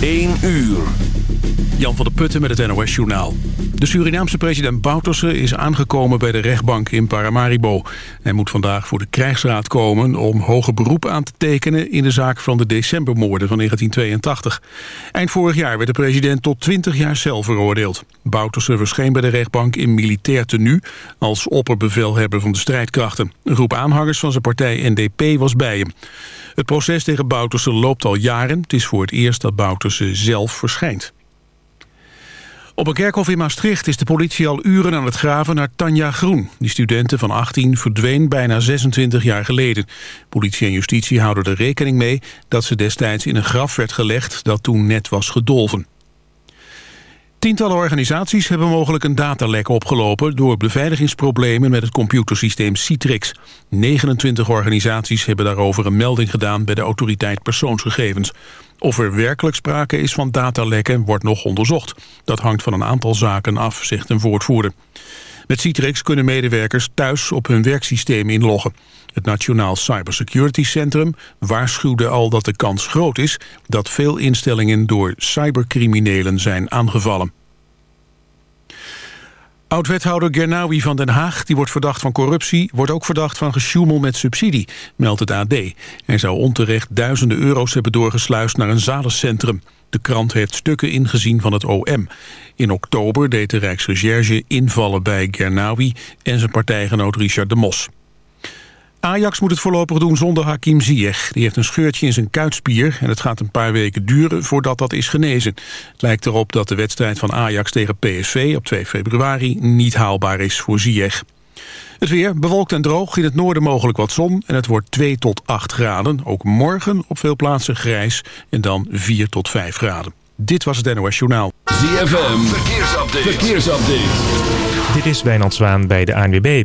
1 uur. Jan van der Putten met het NOS-journaal. De Surinaamse president Bouterse is aangekomen bij de rechtbank in Paramaribo. Hij moet vandaag voor de krijgsraad komen om hoger beroep aan te tekenen... in de zaak van de decembermoorden van 1982. Eind vorig jaar werd de president tot 20 jaar cel veroordeeld. Bouterse verscheen bij de rechtbank in militair tenue... als opperbevelhebber van de strijdkrachten. Een groep aanhangers van zijn partij NDP was bij hem. Het proces tegen Bouterse loopt al jaren. Het is voor het eerst dat Bouterse zelf verschijnt. Op een kerkhof in Maastricht is de politie al uren aan het graven naar Tanja Groen. Die studenten van 18 verdween bijna 26 jaar geleden. Politie en justitie houden er rekening mee dat ze destijds in een graf werd gelegd dat toen net was gedolven. Tientallen organisaties hebben mogelijk een datalek opgelopen... door beveiligingsproblemen met het computersysteem Citrix. 29 organisaties hebben daarover een melding gedaan... bij de autoriteit persoonsgegevens. Of er werkelijk sprake is van datalekken wordt nog onderzocht. Dat hangt van een aantal zaken af, zegt een woordvoerder. Met Citrix kunnen medewerkers thuis op hun werksysteem inloggen. Het Nationaal Cybersecurity Centrum waarschuwde al dat de kans groot is... dat veel instellingen door cybercriminelen zijn aangevallen. Oud-wethouder Gernawi van Den Haag, die wordt verdacht van corruptie... wordt ook verdacht van gesjoemel met subsidie, meldt het AD. Hij zou onterecht duizenden euro's hebben doorgesluist naar een zalencentrum. De krant heeft stukken ingezien van het OM. In oktober deed de Rijksrecherche invallen bij Gernawi... en zijn partijgenoot Richard de Mos. Ajax moet het voorlopig doen zonder Hakim Ziyech. Die heeft een scheurtje in zijn kuitspier en het gaat een paar weken duren voordat dat is genezen. Het lijkt erop dat de wedstrijd van Ajax tegen PSV op 2 februari niet haalbaar is voor Ziyech. Het weer bewolkt en droog, in het noorden mogelijk wat zon en het wordt 2 tot 8 graden. Ook morgen op veel plaatsen grijs en dan 4 tot 5 graden. Dit was het NOS Journaal. ZFM, verkeersupdate. verkeersupdate. Dit is Wijnand Zwaan bij de ANWB.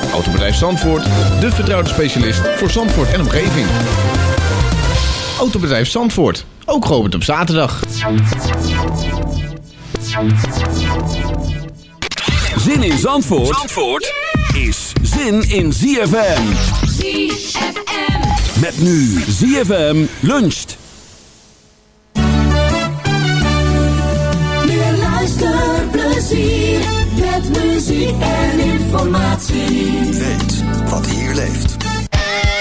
Autobedrijf Zandvoort, de vertrouwde specialist voor Zandvoort en omgeving. Autobedrijf Zandvoort, ook geopend op zaterdag. Zin in Zandvoort, Zandvoort is zin in ZFM. ZFM. Met nu ZFM luncht. Meer luisterplezier met muziek en informatie. Weet wat hier leeft.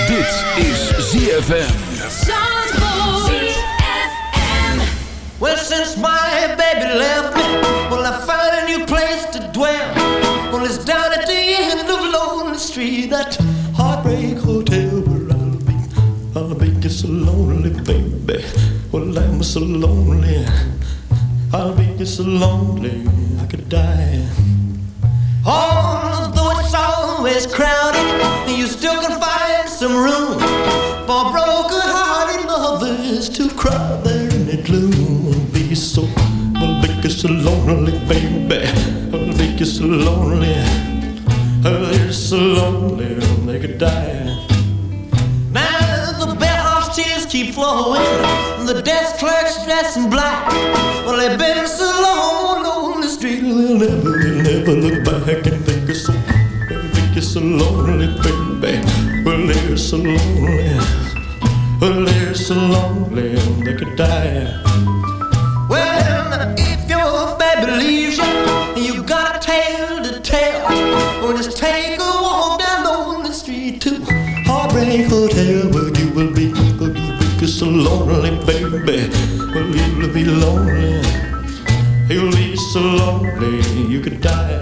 Dit is ZFM. Zandvoort. ZFM. Well, since my baby left me, well, I found a new place to dwell. Well, it's down at the end of Lonely Street, that heartbreak hotel where I'll be. I'll be just so lonely, baby. Well, I'm so lonely. I'll be just so lonely, I could die. Although it's always crowded, and you still can find some room for broken-hearted lovers to cry there in the gloom. I'll be so, I'll be just so lonely, baby. I'll be just so lonely. I'll be so lonely, they could die. Now the bellhop's tears keep flowing, and the desk clerk's dressed in black. Well, they've been so long on the street, they'll never, they'll never look back so, lonely, baby. Well, they're so lonely. Well, they're so lonely they could die. Well, if your baby leaves you you got a tale to tell, well, just take a walk down lonely street to Heartbreak Hotel where you will be, where you will be so lonely, baby. Well, you'll be lonely. You'll be so lonely you could die.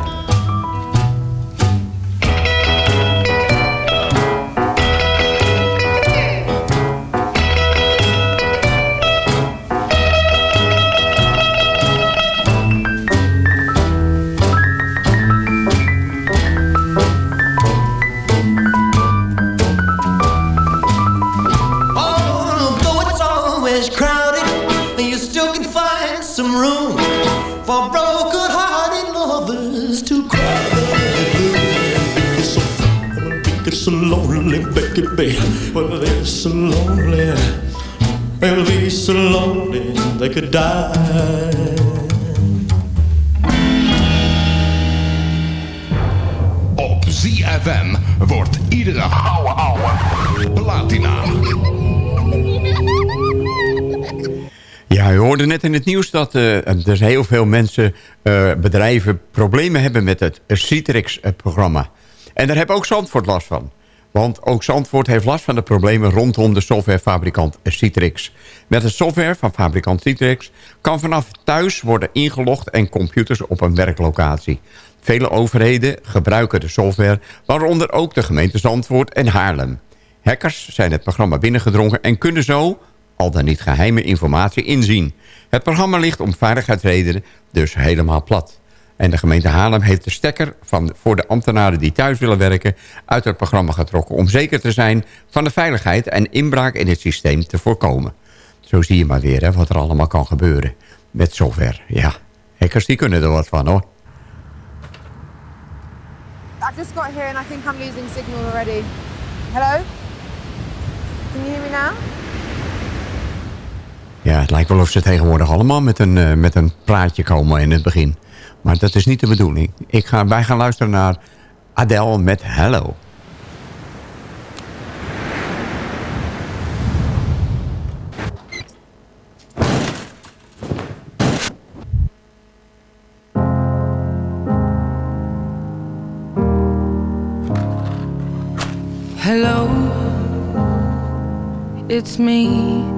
Baby. Well, they're so lonely. They'll be so lonely they could die. Op ZFM wordt iedere ouwe ouwe platina. Ja, u hoorde net in het nieuws dat eh, er heel veel mensen, eh, bedrijven, problemen hebben met het Citrix-programma. En daar heb ook Zandvoort last van. Want ook Zandvoort heeft last van de problemen rondom de softwarefabrikant Citrix. Met de software van fabrikant Citrix kan vanaf thuis worden ingelogd en computers op een werklocatie. Vele overheden gebruiken de software, waaronder ook de gemeente Zandvoort en Haarlem. Hackers zijn het programma binnengedrongen en kunnen zo al dan niet geheime informatie inzien. Het programma ligt om veiligheidsredenen dus helemaal plat. En de gemeente Haarlem heeft de stekker van, voor de ambtenaren die thuis willen werken... uit het programma getrokken om zeker te zijn van de veiligheid... en inbraak in het systeem te voorkomen. Zo zie je maar weer hè, wat er allemaal kan gebeuren met software. Ja, hackers die kunnen er wat van hoor. I've just got here and I think I'm losing signal already. Hello? Can you hear me now? Ja, het lijkt wel of ze tegenwoordig allemaal met een, eh, met een praatje komen in het begin. Maar dat is niet de bedoeling. Ik ga, wij gaan luisteren naar Adele met Hello. Hello, it's me.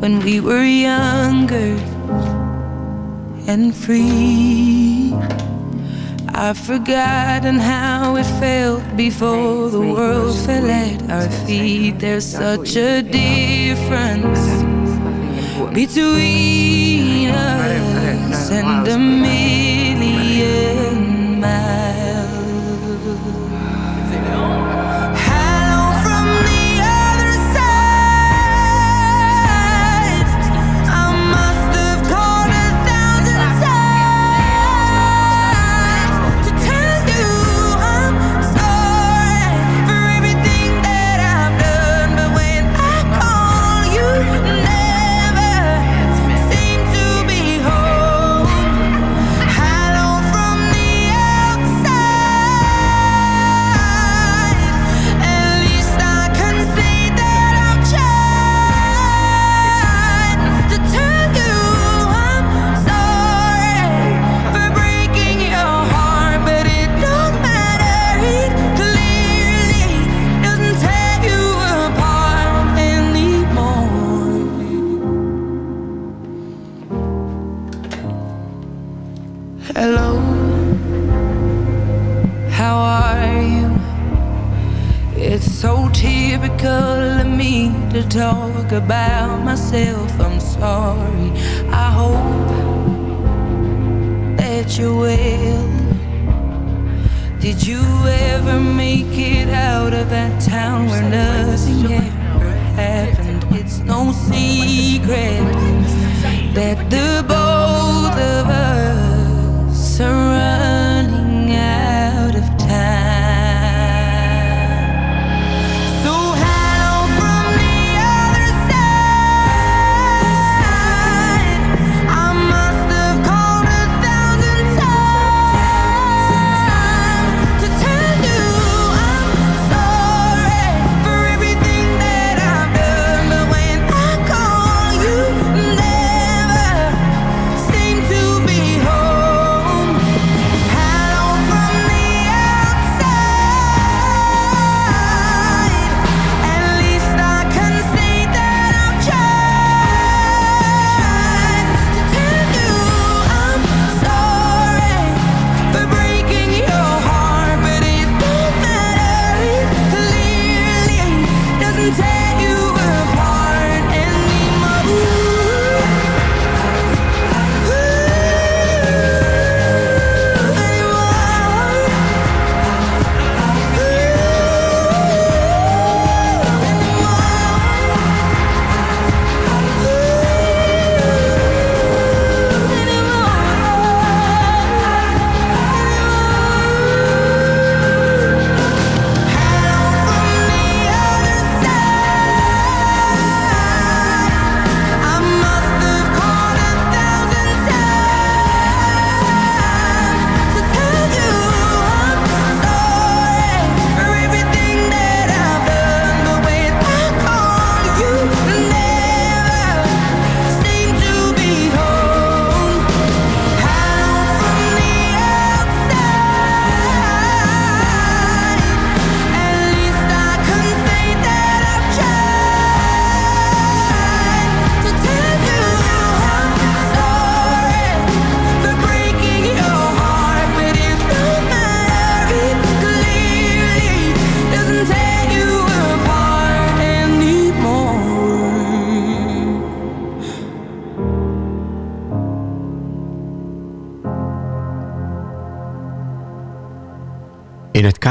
when we were younger and free. I've forgotten how it felt before the world fell at our feet. There's such a difference between us and a million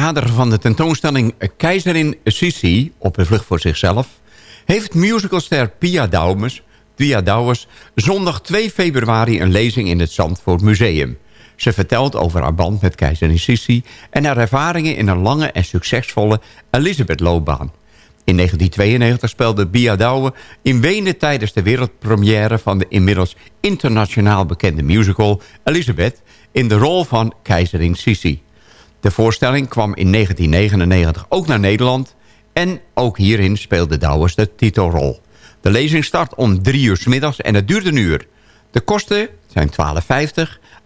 kader van de tentoonstelling Keizerin Sissi op de vlucht voor zichzelf... heeft musicalster Pia Douwes, Pia zondag 2 februari een lezing in het Zandvoort Museum. Ze vertelt over haar band met keizerin Sissi... en haar ervaringen in een lange en succesvolle Elisabeth-loopbaan. In 1992 speelde Bia Douwe in Wenen tijdens de wereldpremière... van de inmiddels internationaal bekende musical Elisabeth... in de rol van keizerin Sissi. De voorstelling kwam in 1999 ook naar Nederland... en ook hierin speelde Douwes de titelrol. De lezing start om drie uur middags en het duurt een uur. De kosten zijn 12,50.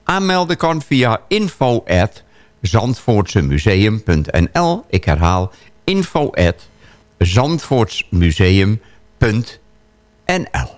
Aanmelden kan via info at zandvoortsemuseum.nl. Ik herhaal info at zandvoortsmuseum.nl.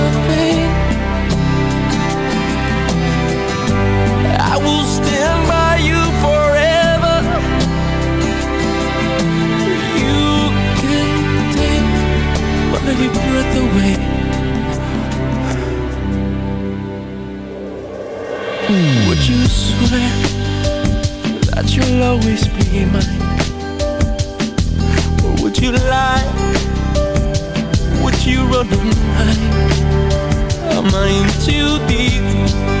will stand by you forever. You can take my every breath away. Would you swear that you'll always be mine? Or would you lie? Would you run and hide? Am I in too deep?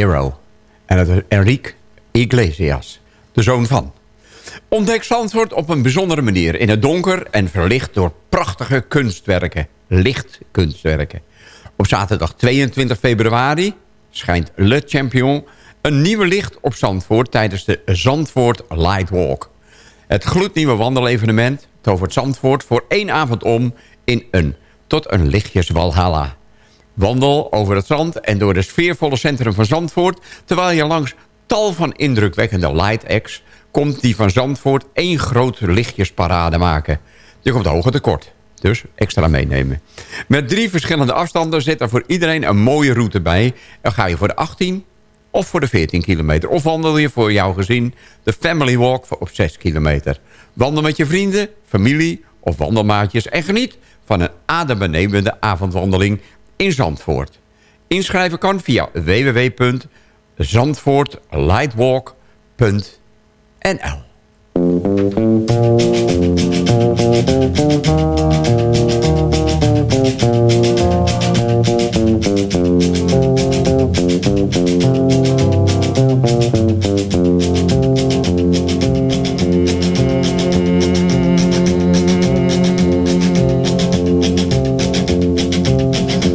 En dat was Enrique Iglesias, de zoon van. Ontdek Zandvoort op een bijzondere manier. In het donker en verlicht door prachtige kunstwerken. Lichtkunstwerken. Op zaterdag 22 februari schijnt Le Champion... een nieuwe licht op Zandvoort tijdens de Zandvoort Lightwalk. Het gloednieuwe wandelevenement tovert Zandvoort voor één avond om... in een tot een lichtjeswalhalla. Wandel over het zand en door het sfeervolle centrum van Zandvoort... terwijl je langs tal van indrukwekkende light acts... komt die van Zandvoort één grote lichtjesparade maken. Je komt hoger tekort, dus extra meenemen. Met drie verschillende afstanden zit er voor iedereen een mooie route bij. En ga je voor de 18 of voor de 14 kilometer. Of wandel je voor jouw gezin de Family Walk op 6 kilometer. Wandel met je vrienden, familie of wandelmaatjes... en geniet van een adembenemende avondwandeling in Zandvoort. Inschrijven kan via www.zandvoortlightwalk.nl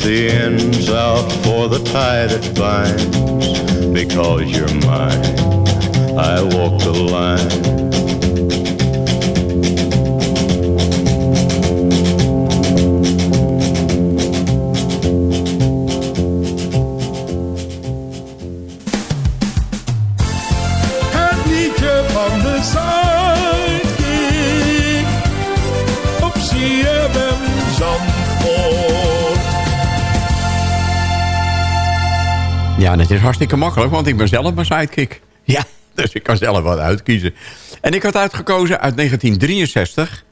The ends out for the tie that binds. Because you're mine, I walk the line. En het is hartstikke makkelijk, want ik ben zelf mijn sidekick. Ja, dus ik kan zelf wat uitkiezen. En ik had uitgekozen uit 1963...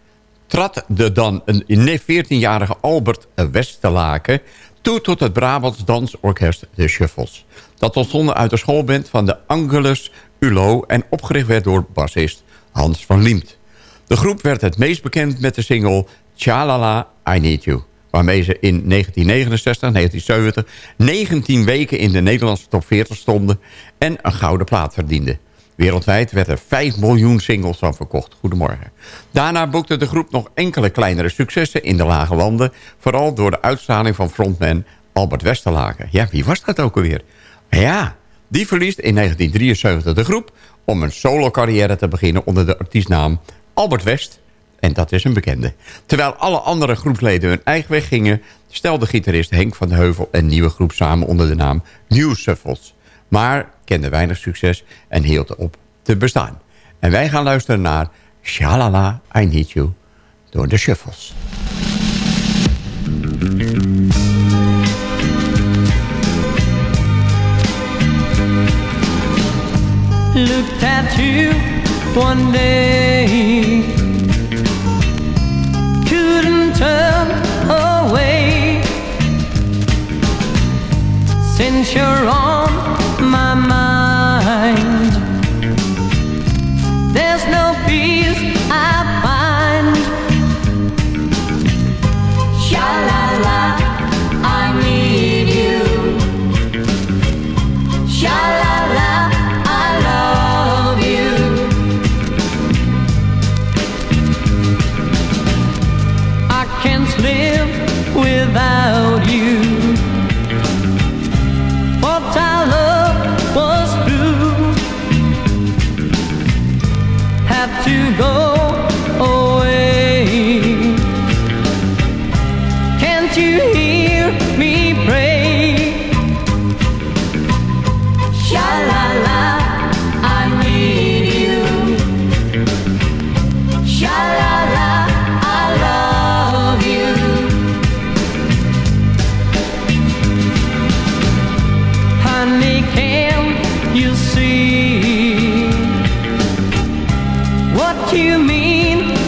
trad de dan een 14-jarige Albert Westerlaken... toe tot het Brabants dansorkest De Shuffles. Dat ontstonden uit de schoolband van de Angelus Ulo... en opgericht werd door bassist Hans van Liemt. De groep werd het meest bekend met de single Tjalala, I Need You waarmee ze in 1969, 1970... 19 weken in de Nederlandse top 40 stonden... en een gouden plaat verdienden. Wereldwijd werd er 5 miljoen singles van verkocht. Goedemorgen. Daarna boekte de groep nog enkele kleinere successen in de lage landen... vooral door de uitstraling van frontman Albert Westerlaken. Ja, wie was dat ook alweer? Ja, die verliest in 1973 de groep... om een solo-carrière te beginnen onder de artiestnaam Albert West... En dat is een bekende. Terwijl alle andere groepsleden hun eigen weg gingen... stelde gitarist Henk van de Heuvel een nieuwe groep samen onder de naam New Shuffles. Maar kende weinig succes en hield op te bestaan. En wij gaan luisteren naar Shalala, I Need You door de Shuffles. one day. Since you're on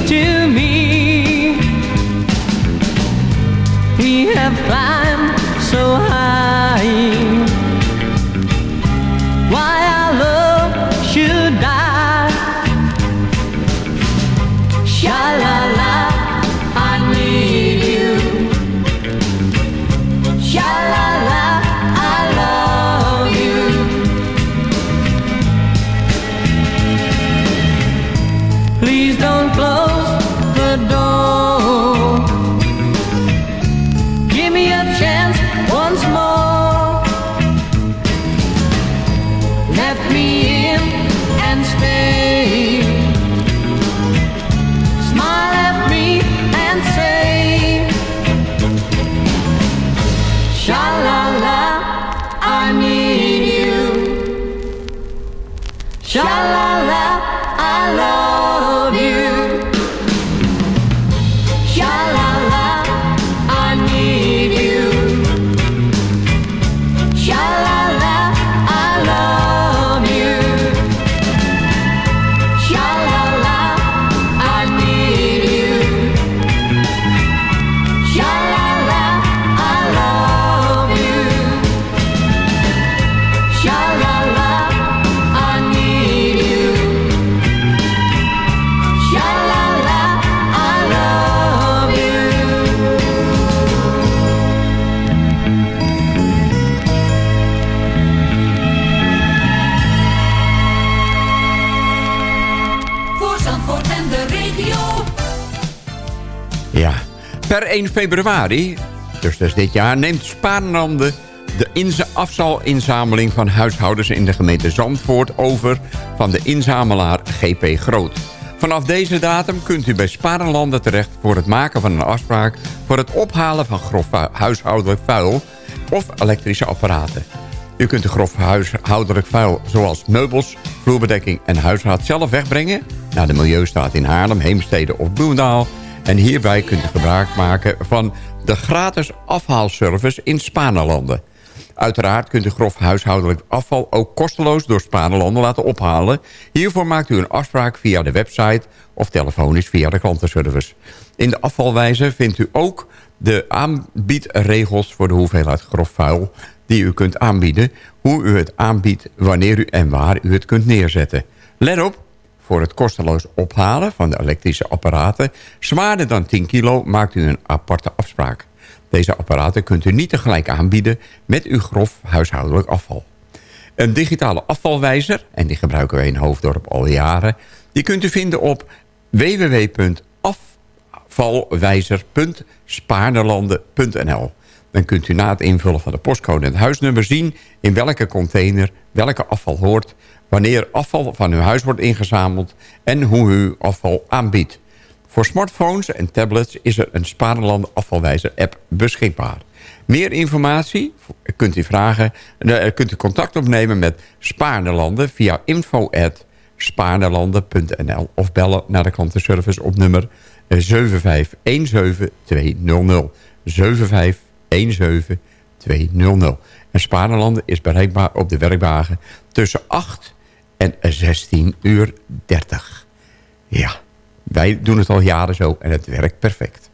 to me? We have climbed februari, dus dus dit jaar, neemt Spaanlanden de inza- afvalinzameling van huishoudens in de gemeente Zandvoort over van de inzamelaar GP Groot. Vanaf deze datum kunt u bij Sparenlanden terecht voor het maken van een afspraak voor het ophalen van grof hu- huishoudelijk vuil of elektrische apparaten. U kunt de grof huishoudelijk vuil zoals meubels, vloerbedekking en huisraad zelf wegbrengen naar de Milieustaat in Haarlem, Heemstede of Bloemendaal. En hierbij kunt u gebruik maken van de gratis afhaalservice in Spanelanden. Uiteraard kunt u grof huishoudelijk afval ook kosteloos door Spanelanden laten ophalen. Hiervoor maakt u een afspraak via de website of telefonisch via de klantenservice. In de afvalwijzer vindt u ook de aanbiedregels voor de hoeveelheid grof vuil die u kunt aanbieden, hoe u het aanbiedt, wanneer u en waar u het kunt neerzetten. Let op, voor het kosteloos ophalen van de elektrische apparaten... zwaarder dan 10 kilo maakt u een aparte afspraak. Deze apparaten kunt u niet tegelijk aanbieden met uw grof huishoudelijk afval. Een digitale afvalwijzer, en die gebruiken wij in Hoofddorp al jaren... die kunt u vinden op www.afvalwijzer.spaarderlanden.nl. Dan kunt u na het invullen van de postcode en het huisnummer zien... in welke container welke afval hoort... wanneer afval van uw huis wordt ingezameld... en hoe u afval aanbiedt. Voor smartphones en tablets is er een Sparenlanden afvalwijzer app beschikbaar. Meer informatie kunt u, vragen, eh, kunt u contact opnemen met Spaarnelanden via info.spaarnelanden.nl of bellen naar de klantenservice op nummer 7517200. 7517200. En is bereikbaar op de werkdagen tussen 8 en 16 uur 30. Ja, wij doen het al jaren zo en het werkt perfect.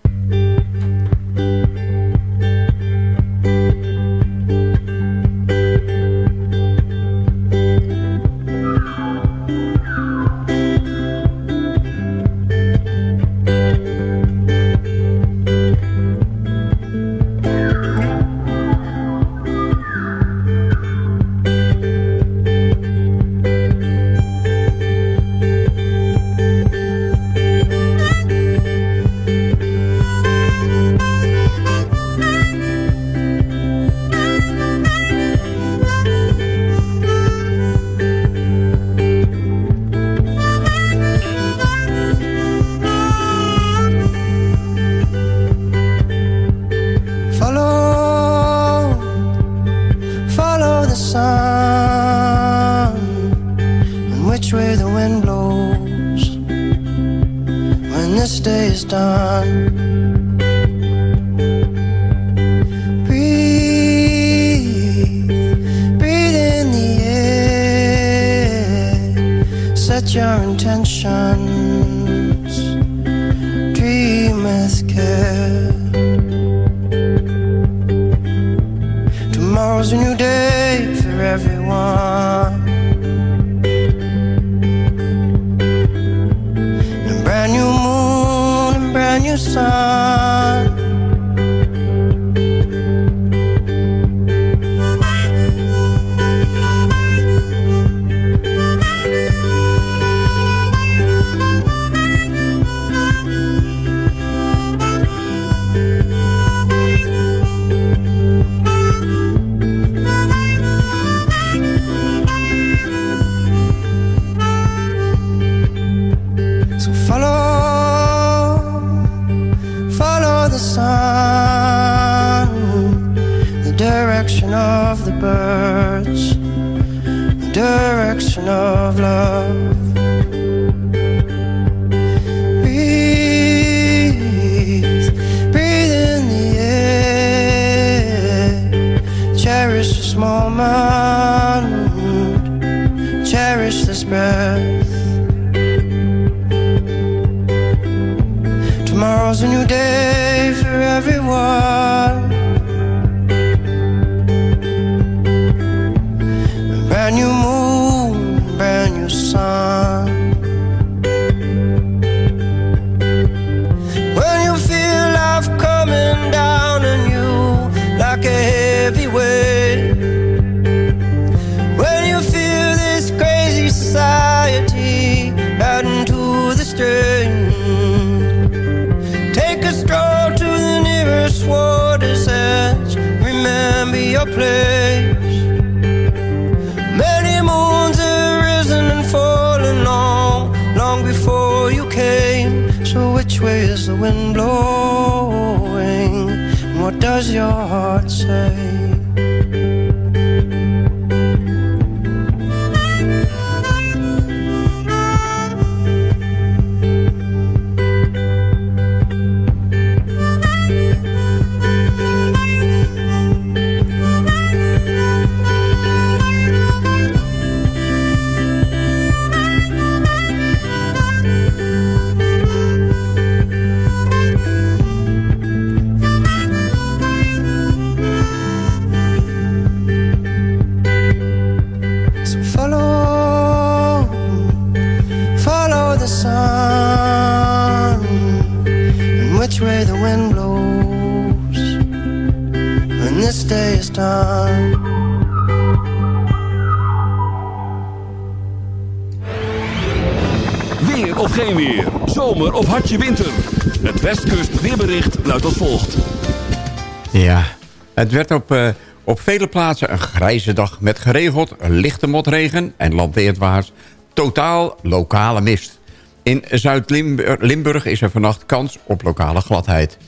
Het werd op, eh, op vele plaatsen een grijze dag... met geregeld lichte motregen en landweerwaarts totaal lokale mist. In Zuid-Limburg is er vannacht kans op lokale gladheid.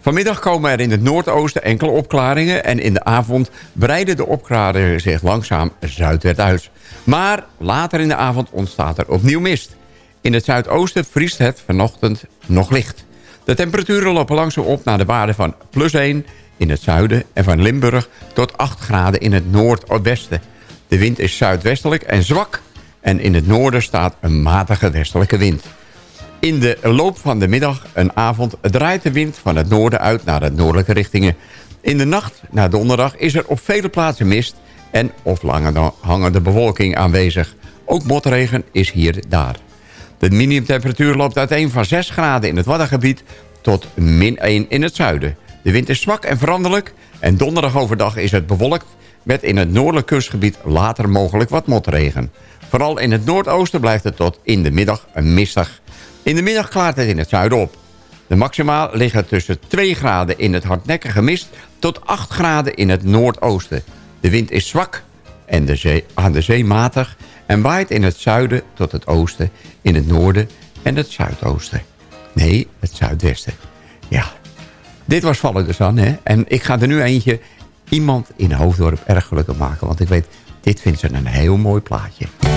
Vanmiddag komen er in het noordoosten enkele opklaringen... en in de avond breiden de opklaringen zich langzaam zuidwest uit. Maar later in de avond ontstaat er opnieuw mist. In het zuidoosten vriest het vanochtend nog licht. De temperaturen lopen langzaam op naar de waarde van plus 1 in het zuiden... en van Limburg tot 8 graden in het noordwesten. De wind is zuidwestelijk en zwak... en in het noorden staat een matige westelijke wind. In de loop van de middag en avond draait de wind van het noorden uit naar de noordelijke richtingen. In de nacht naar donderdag is er op vele plaatsen mist en of langer hangende bewolking aanwezig. Ook motregen is hier daar. De minimumtemperatuur loopt uiteen van 6 graden in het Waddengebied tot min 1 in het zuiden. De wind is zwak en veranderlijk en donderdag overdag is het bewolkt... met in het noordelijk kustgebied later mogelijk wat motregen. Vooral in het noordoosten blijft het tot in de middag mistig. In de middag klaart het in het zuiden op. De maximaal liggen tussen 2 graden in het hardnekkige mist... tot 8 graden in het noordoosten. De wind is zwak en de zee, aan de zee matig... en waait in het zuiden tot het oosten, in het noorden en het zuidoosten. Nee, het zuidwesten. Ja, dit was Vallen de Zan, hè? En ik ga er nu eentje iemand in Hoofddorp erg gelukkig maken. Want ik weet, dit vindt ze een heel mooi plaatje.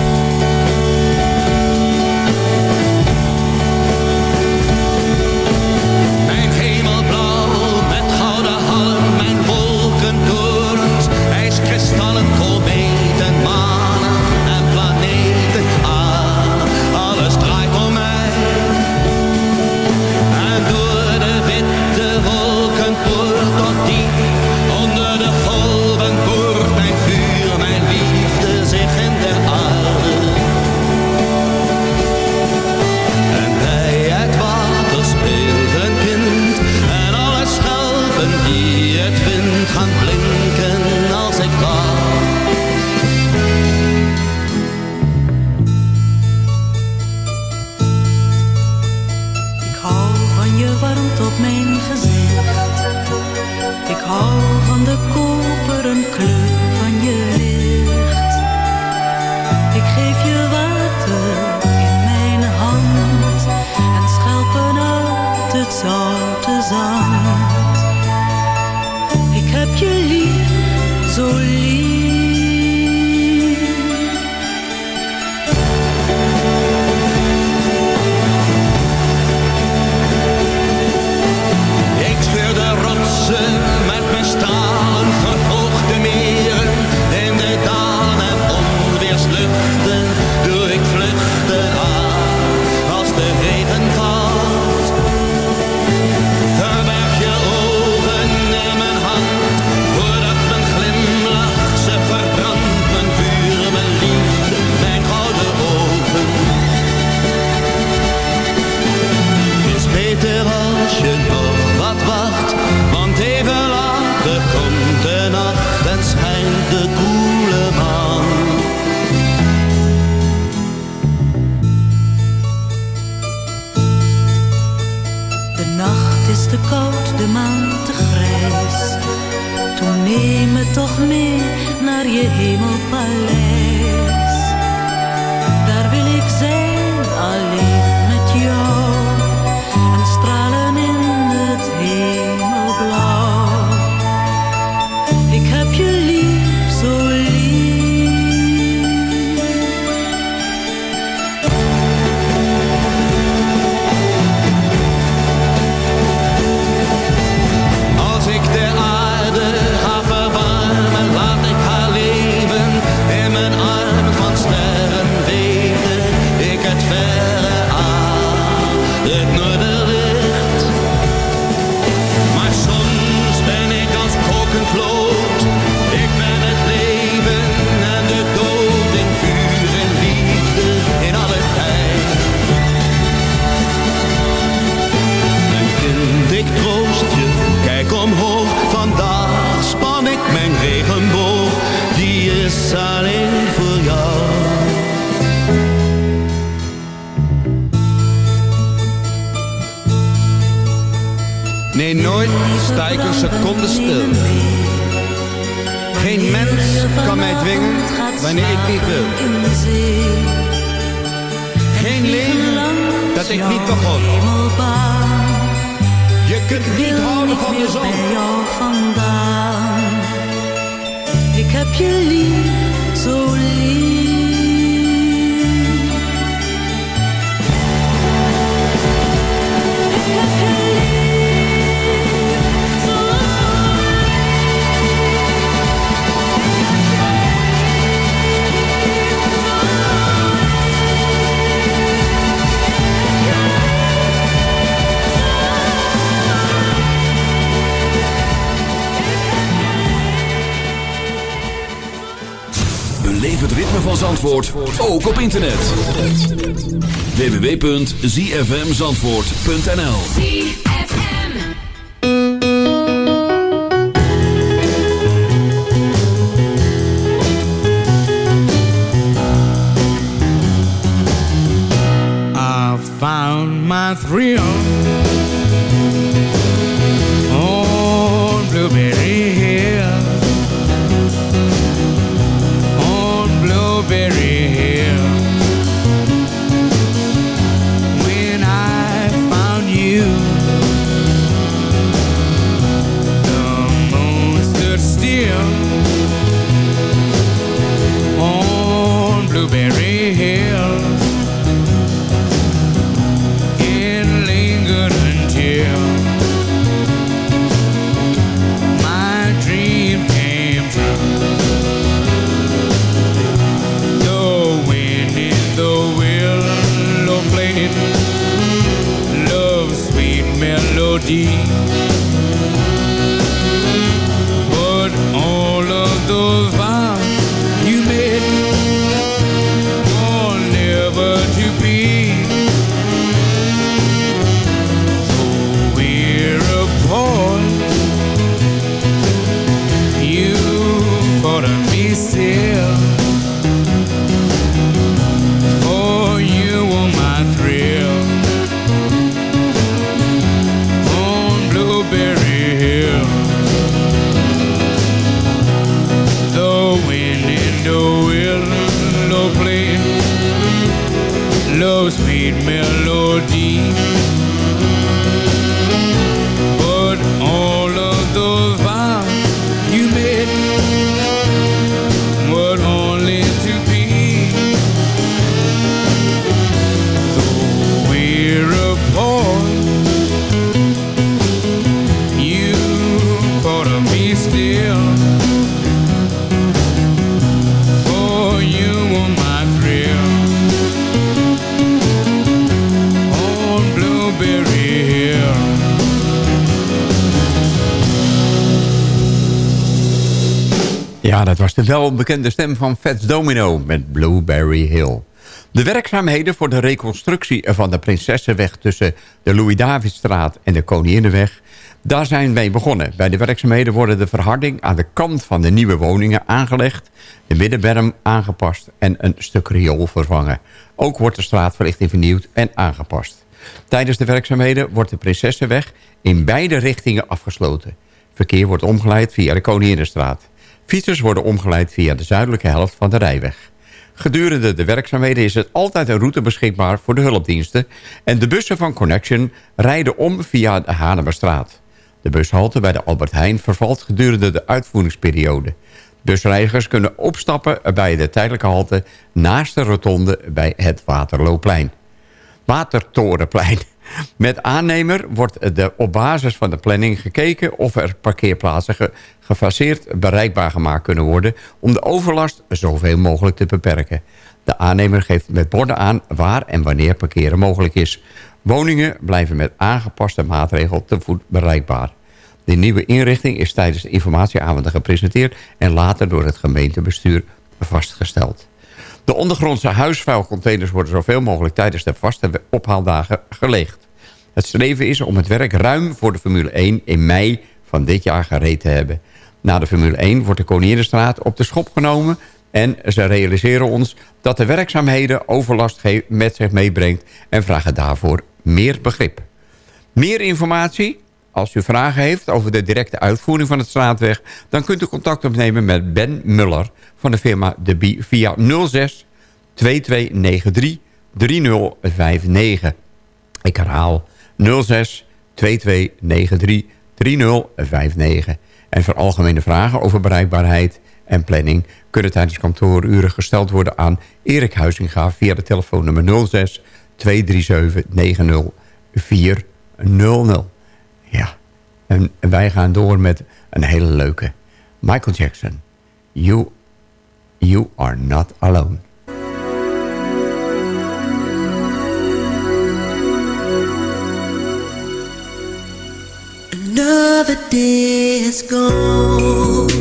Mens kan mij dwingen wanneer ik niet wil. Geen leven dat ik niet begon. Je kunt niet houden van de zon. Ik heb je lief, zo lief. Ritme van Zandvoort, ook op internet. www.zfmzandvoort.nl I found my thrill deep de welbekende stem van Fats Domino met Blueberry Hill. De werkzaamheden voor de reconstructie van de Prinsessenweg... tussen de Louis-Davidstraat en de Koninginnenweg... daar zijn wij begonnen. Bij de werkzaamheden worden de verharding aan de kant van de nieuwe woningen aangelegd... de middenberm aangepast en een stuk riool vervangen. Ook wordt de straatverlichting vernieuwd en aangepast. Tijdens de werkzaamheden wordt de Prinsessenweg in beide richtingen afgesloten. Verkeer wordt omgeleid via de Koninginnenstraat. Fietsers worden omgeleid via de zuidelijke helft van de rijweg. Gedurende de werkzaamheden is het altijd een route beschikbaar voor de hulpdiensten... en de bussen van Connection rijden om via de Hanemerstraat. De bushalte bij de Albert Heijn vervalt gedurende de uitvoeringsperiode. Busreizigers kunnen opstappen bij de tijdelijke halte... naast de rotonde bij het Waterlooplein. Watertorenplein. Met aannemer wordt de, op basis van de planning gekeken... of er parkeerplaatsen ge, gefaseerd bereikbaar gemaakt kunnen worden... om de overlast zoveel mogelijk te beperken. De aannemer geeft met borden aan waar en wanneer parkeren mogelijk is. Woningen blijven met aangepaste maatregelen te voet bereikbaar. De nieuwe inrichting is tijdens de informatieavonden gepresenteerd... en later door het gemeentebestuur vastgesteld. De ondergrondse huisvuilcontainers worden zoveel mogelijk tijdens de vaste ophaaldagen geleegd. Het streven is om het werk ruim voor de Formule 1 in mei van dit jaar gereed te hebben. Na de Formule 1 wordt de Koninginnestraat op de schop genomen... en ze realiseren ons dat de werkzaamheden overlast met zich meebrengt... en vragen daarvoor meer begrip. Meer informatie? Als u vragen heeft over de directe uitvoering van het straatweg... dan kunt u contact opnemen met Ben Muller van de firma De Bie via 06 2293 3059. Ik herhaal 06 2293 3059. En voor algemene vragen over bereikbaarheid en planning... kunnen tijdens kantooruren gesteld worden aan Erik Huizinga... via de telefoonnummer 06 237 90400. En wij gaan door met een hele leuke. Michael Jackson, You, you Are Not Alone. Day gone.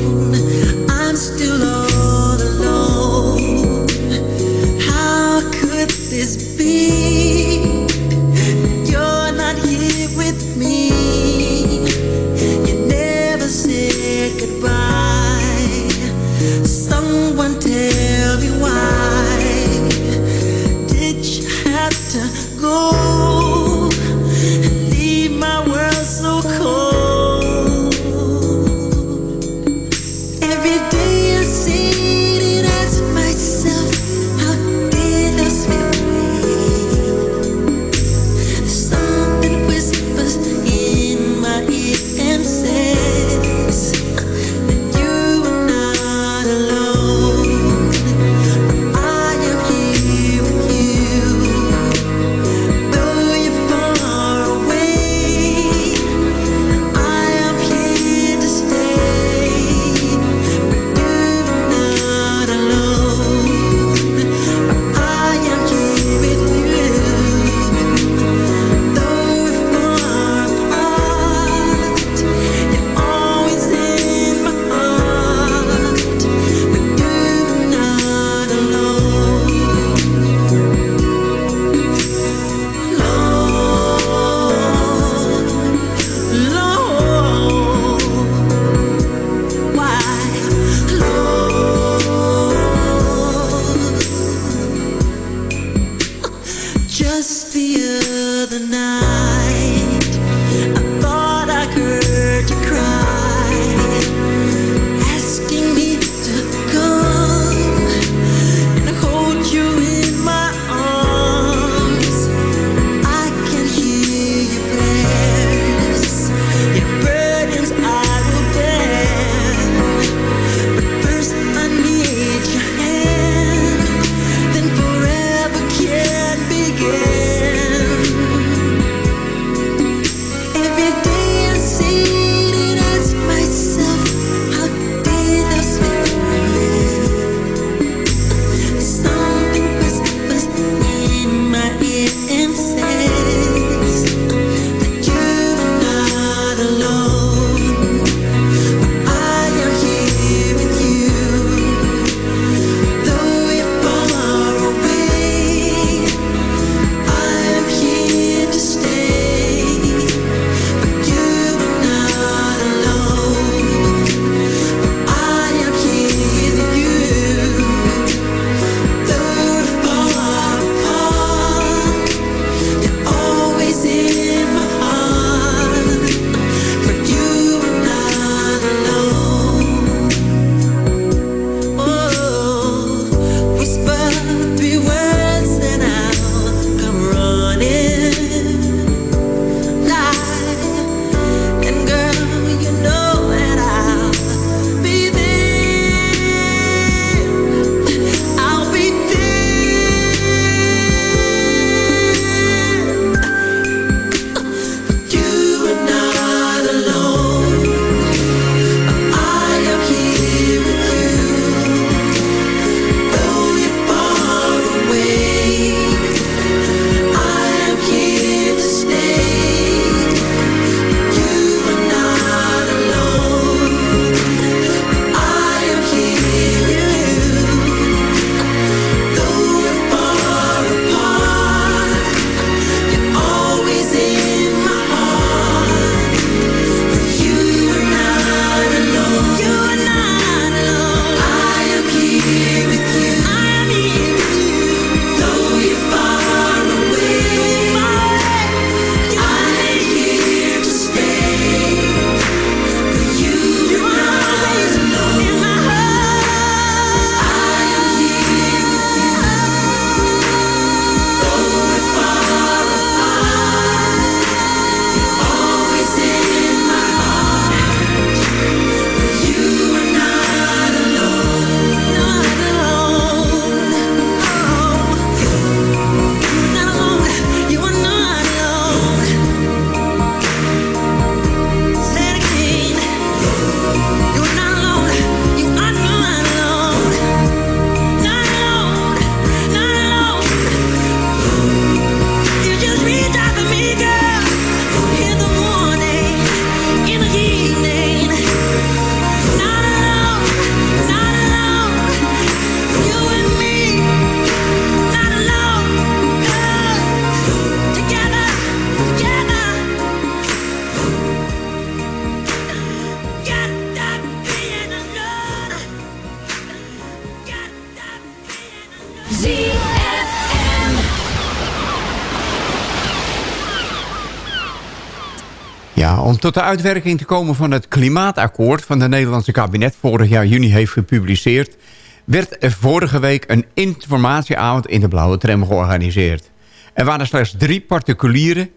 Tot de uitwerking te komen van het klimaatakkoord... van het Nederlandse kabinet vorig jaar juni heeft gepubliceerd... werd er vorige week een informatieavond in de Blauwe Tram georganiseerd. Er waren slechts drie particulieren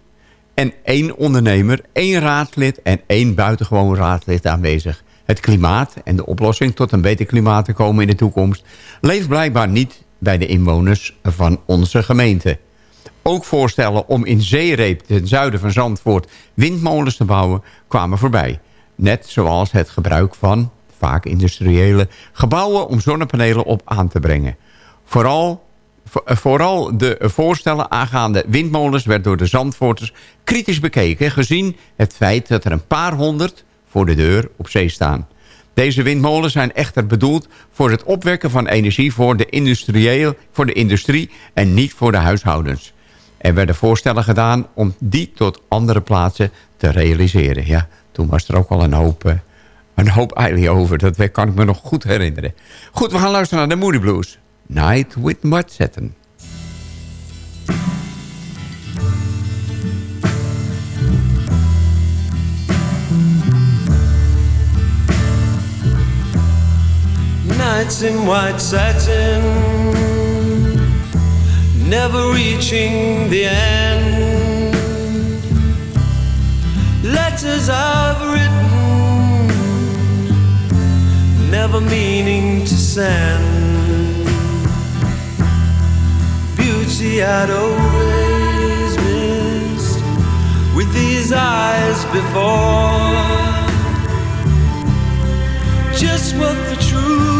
en één ondernemer... één raadslid en één buitengewoon raadslid aanwezig. Het klimaat en de oplossing tot een beter klimaat te komen in de toekomst... leeft blijkbaar niet bij de inwoners van onze gemeente ook voorstellen om in Zeereep ten zuiden van Zandvoort windmolens te bouwen kwamen voorbij. Net zoals het gebruik van, vaak industriële, gebouwen om zonnepanelen op aan te brengen. Vooral, vo- vooral de voorstellen aangaande windmolens werd door de Zandvoorters kritisch bekeken... gezien het feit dat er een paar honderd voor de deur op zee staan. Deze windmolens zijn echter bedoeld voor het opwekken van energie voor de, voor de industrie en niet voor de huishoudens. Er werden voorstellen gedaan om die tot andere plaatsen te realiseren. Ja, toen was er ook al een hoop, eh, een hoop eilie over. Dat kan ik me nog goed herinneren. Goed, we gaan luisteren naar de Moody Blues. Night with Mud Setten. Nights in white satin, never reaching the end. Letters I've written, never meaning to send. Beauty I'd always missed with these eyes before just what the truth.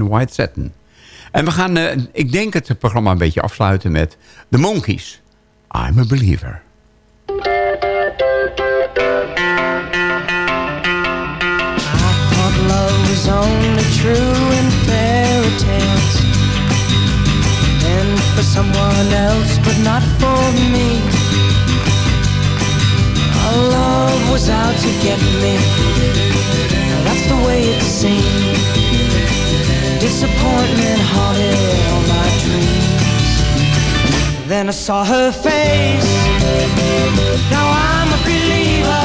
In White Satin. En we gaan, eh, ik denk het programma een beetje afsluiten met The Monkeys. I'm a Believer. was only true in and for someone else but not for me Our love was out to get me that's the way it seemed disappointment haunted all my dreams then I saw her face now I'm a believer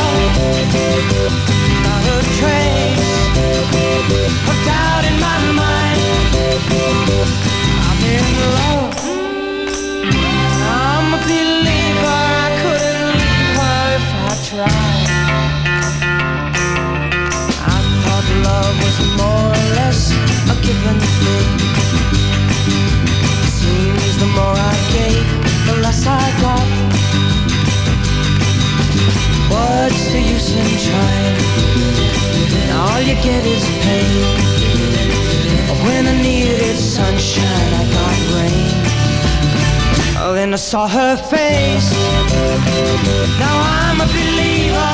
not a trace of doubt in my mind. I'm in love. I'm a believer. I couldn't leave her if I tried. I thought love was more given thing. Seems the more I gave, the less I got. What's the use in trying? All you get is pain. When I needed sunshine, I got rain. Oh, then I saw her face. Now I'm a believer,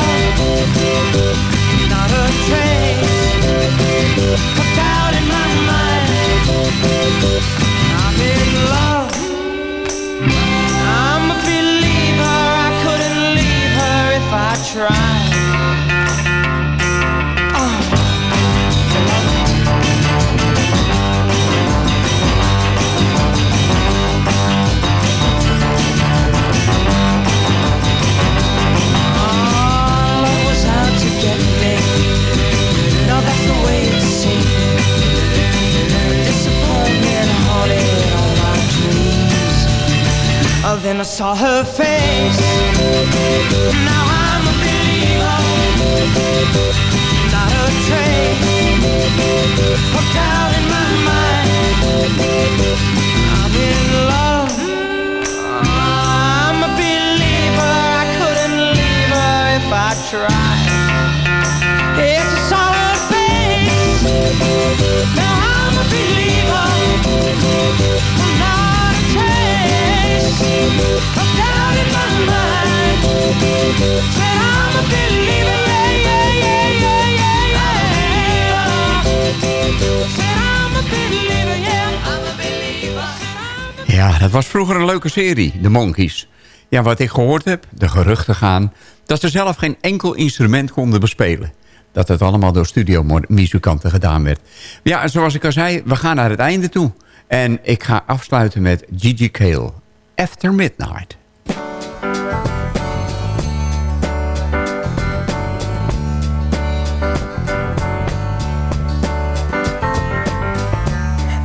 not a trace of doubt in my mind. I'm in love. I'm a believer. I couldn't leave her if I tried. Oh, then I saw her face. Now I'm a believer. Not a trace of doubt Ja, dat was vroeger een leuke serie, de Monkeys. Ja, wat ik gehoord heb, de geruchten gaan... dat ze zelf geen enkel instrument konden bespelen. Dat het allemaal door studiomuzikanten gedaan werd. Ja, zoals ik al zei, we gaan naar het einde toe. En ik ga afsluiten met Gigi Cale. After Midnight.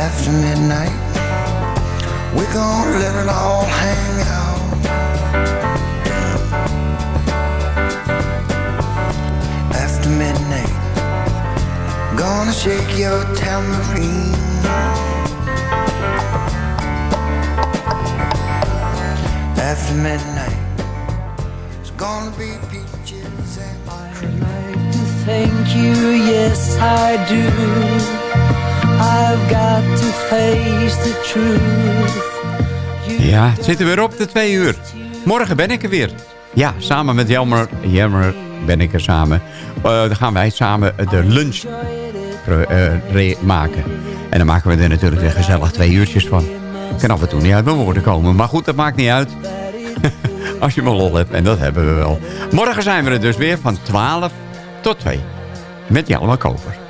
after midnight. We're gonna let it all hang out. After midnight, gonna shake your tambourine. After midnight, it's gonna be peaches and cream. Thank you, yes I do. I've got to face the truth. Ja, het zit er weer op, de twee uur. Morgen ben ik er weer. Ja, samen met Jelmer, Jelmer ben ik er samen. Eh, dan gaan wij samen de lunch eh, maken. En dan maken we er natuurlijk weer gezellig twee uurtjes van. Ik kan af en toe niet uit mijn woorden komen. Maar goed, dat maakt niet uit. Als je maar lol hebt. En dat hebben we wel. Morgen zijn we er dus weer van 12 tot 2. Met Jelmer Koper.